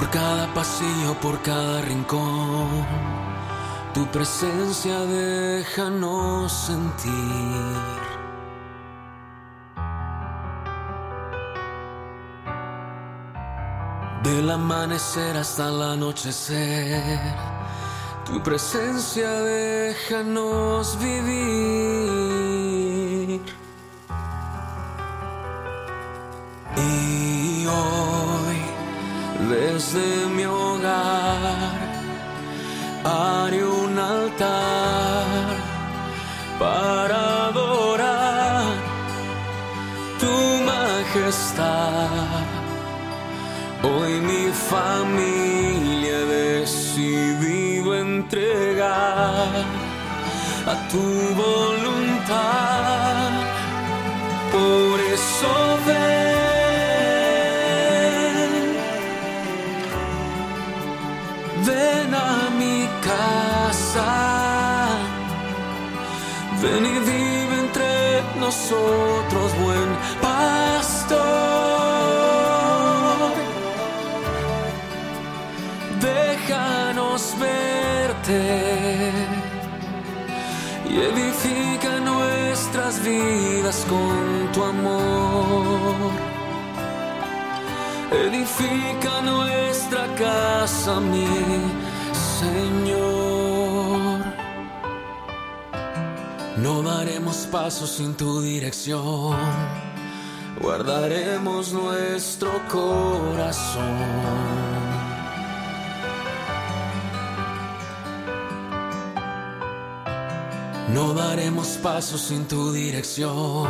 Por cada pasillo, por cada rincón, tu presencia déjanos sentir. Del amanecer hasta el anochecer, tu presencia déjanos vivir. Desde mi hogar, haré un altar para adorar tu majestad. Hoy mi familia he decidido entregar a tu voluntad. A mi casa, ven y vive entre nosotros, buen pastor. Déjanos verte y edifica nuestras vidas con tu amor. Edifica nuestra casa, mi Señor. No daremos paso sin tu dirección. Guardaremos nuestro corazón. No daremos paso sin tu dirección.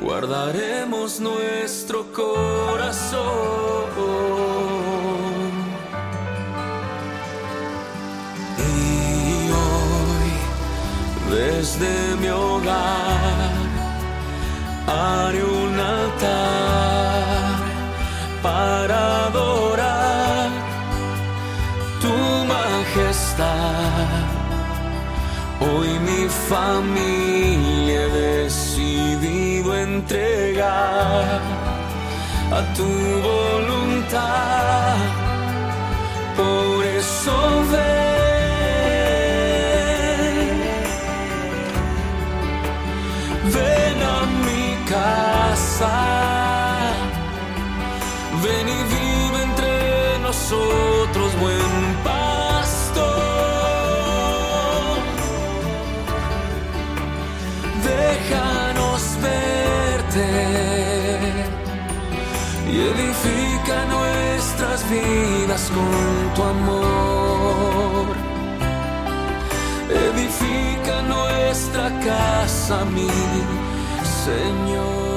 Guardaremos nuestro corazón. Y hoy, desde mi hogar, haré un altar para adorar tu majestad. Hoy mi familia he decidido entregar a tu voluntad. Por eso ven, y edifica nuestras vidas con tu amor. Edifica nuestra casa, mi Señor.